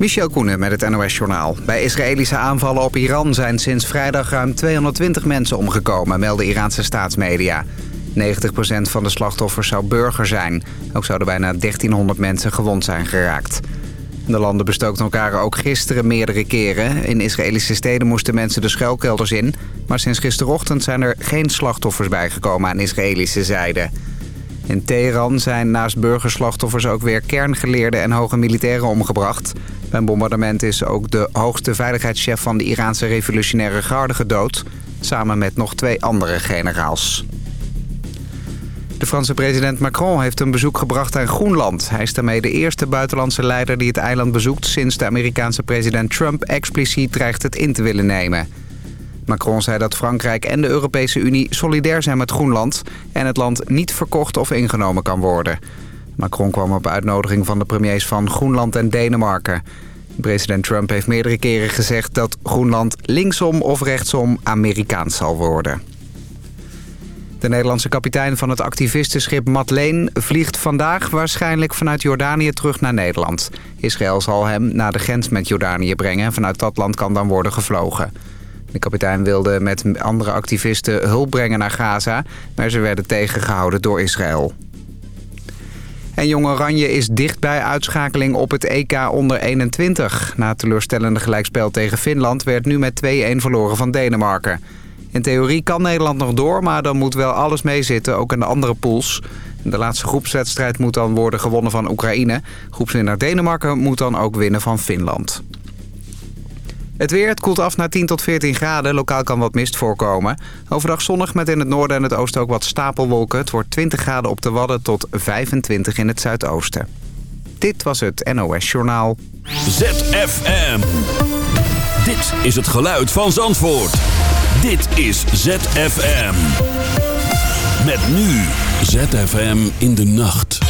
Michel Koenen met het NOS-journaal. Bij Israëlische aanvallen op Iran zijn sinds vrijdag ruim 220 mensen omgekomen, melden Iraanse staatsmedia. 90% van de slachtoffers zou burger zijn. Ook zouden bijna 1300 mensen gewond zijn geraakt. De landen bestookten elkaar ook gisteren meerdere keren. In Israëlische steden moesten mensen de schuilkelders in. Maar sinds gisterochtend zijn er geen slachtoffers bijgekomen aan Israëlische zijde. In Teheran zijn naast burgerslachtoffers ook weer kerngeleerden en hoge militairen omgebracht. Bij een bombardement is ook de hoogste veiligheidschef van de Iraanse revolutionaire garde gedood. Samen met nog twee andere generaals. De Franse president Macron heeft een bezoek gebracht aan Groenland. Hij is daarmee de eerste buitenlandse leider die het eiland bezoekt... sinds de Amerikaanse president Trump expliciet dreigt het in te willen nemen. Macron zei dat Frankrijk en de Europese Unie solidair zijn met Groenland... en het land niet verkocht of ingenomen kan worden. Macron kwam op uitnodiging van de premiers van Groenland en Denemarken. President Trump heeft meerdere keren gezegd dat Groenland linksom of rechtsom Amerikaans zal worden. De Nederlandse kapitein van het activistenschip Madleen vliegt vandaag waarschijnlijk vanuit Jordanië terug naar Nederland. Israël zal hem naar de grens met Jordanië brengen en vanuit dat land kan dan worden gevlogen. De kapitein wilde met andere activisten hulp brengen naar Gaza, maar ze werden tegengehouden door Israël. En Jong Oranje is dicht bij uitschakeling op het EK onder 21. Na het teleurstellende gelijkspel tegen Finland werd nu met 2-1 verloren van Denemarken. In theorie kan Nederland nog door, maar dan moet wel alles meezitten, ook in de andere pools. De laatste groepswedstrijd moet dan worden gewonnen van Oekraïne. Groepswinnaar Denemarken moet dan ook winnen van Finland. Het weer, het koelt af naar 10 tot 14 graden. Lokaal kan wat mist voorkomen. Overdag zonnig met in het noorden en het oosten ook wat stapelwolken. Het wordt 20 graden op de Wadden tot 25 in het zuidoosten. Dit was het NOS Journaal. ZFM. Dit is het geluid van Zandvoort. Dit is ZFM. Met nu ZFM in de nacht.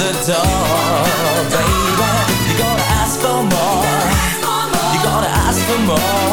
the door, baby. You gotta ask for more. You gotta ask for more.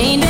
Chained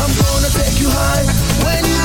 I'm gonna take you high. When you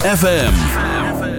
FM.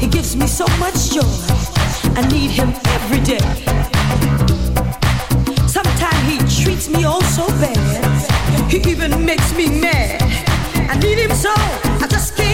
He gives me so much joy. I need him every day. Sometimes he treats me all so bad. He even makes me mad. I need him so. I just can't.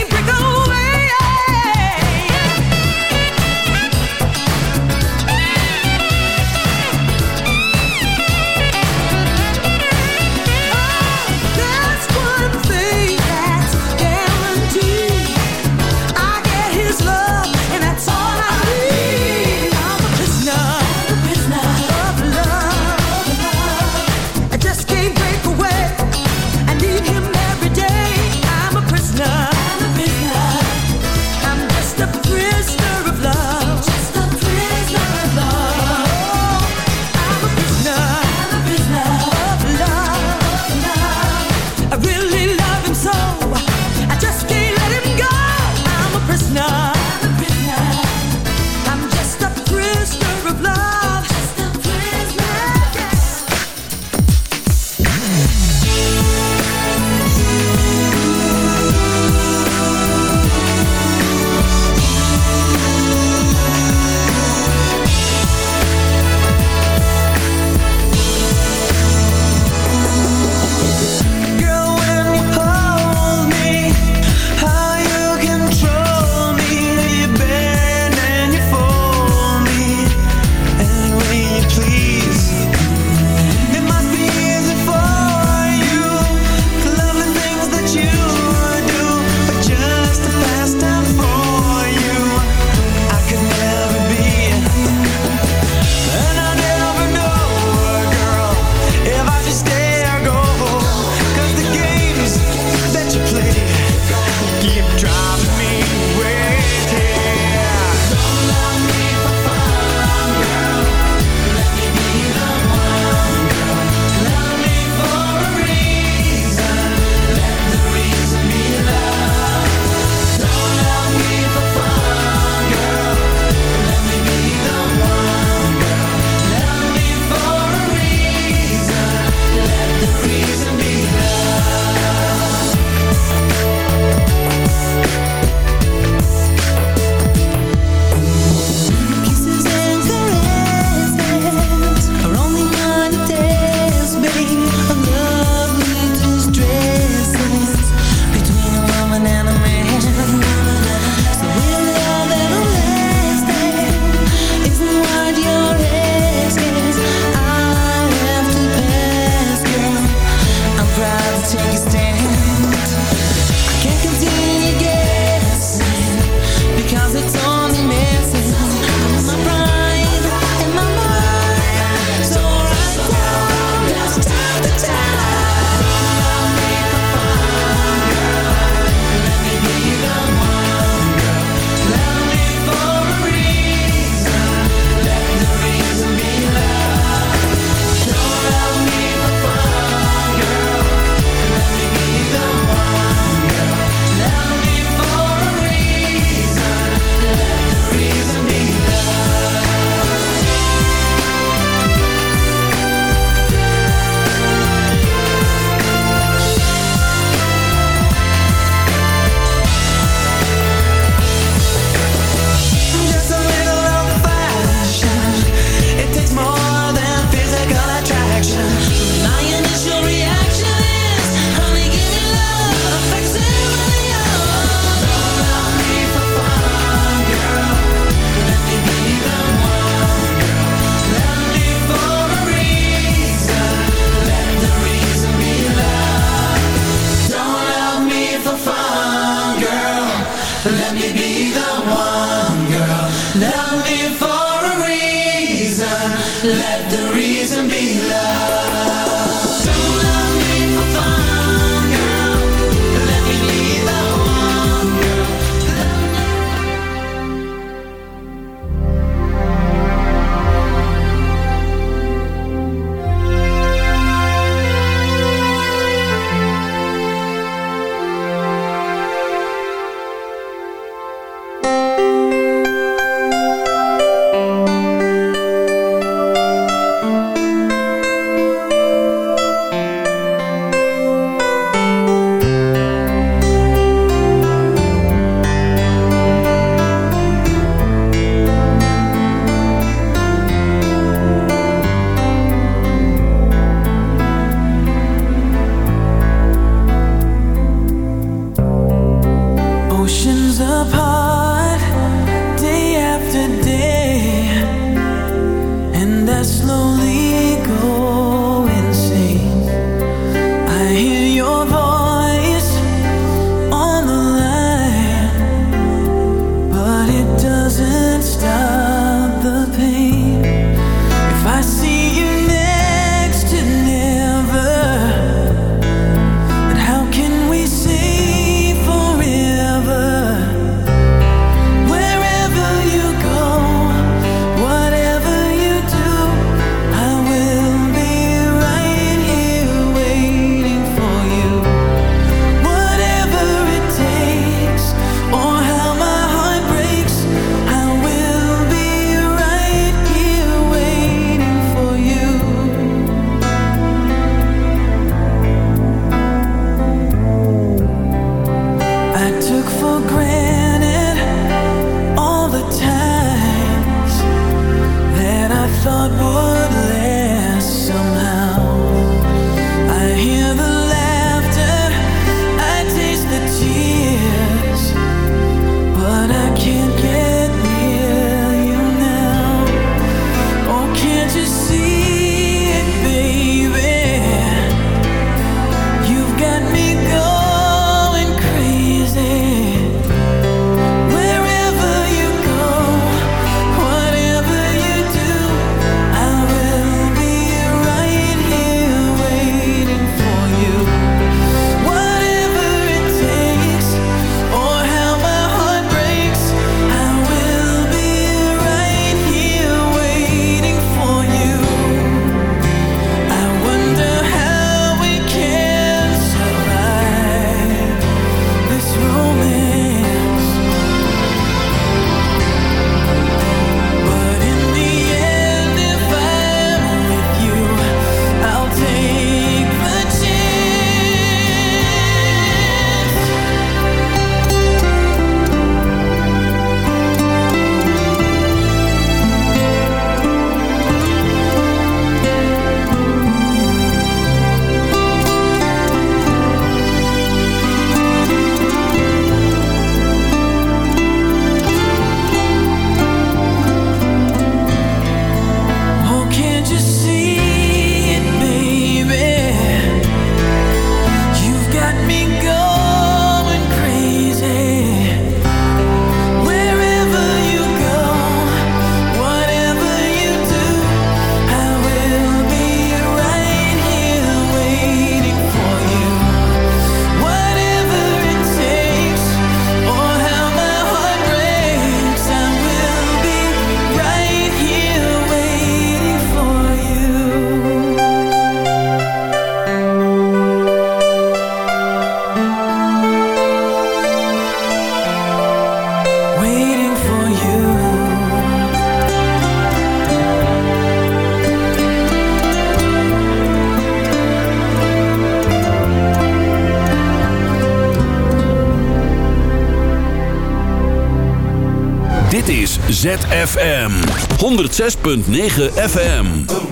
ZFM 106.9 FM.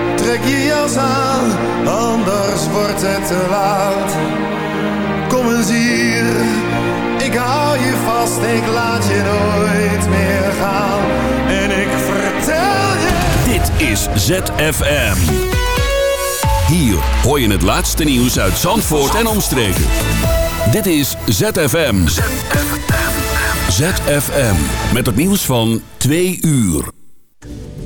trek je jas aan, anders wordt het te laat. Kom eens hier, ik hou je vast, ik laat je nooit meer gaan. En ik vertel je... Dit is ZFM. Hier hoor je het laatste nieuws uit Zandvoort en omstreken. Dit is ZFM. ZFM. Met het nieuws van 2 uur.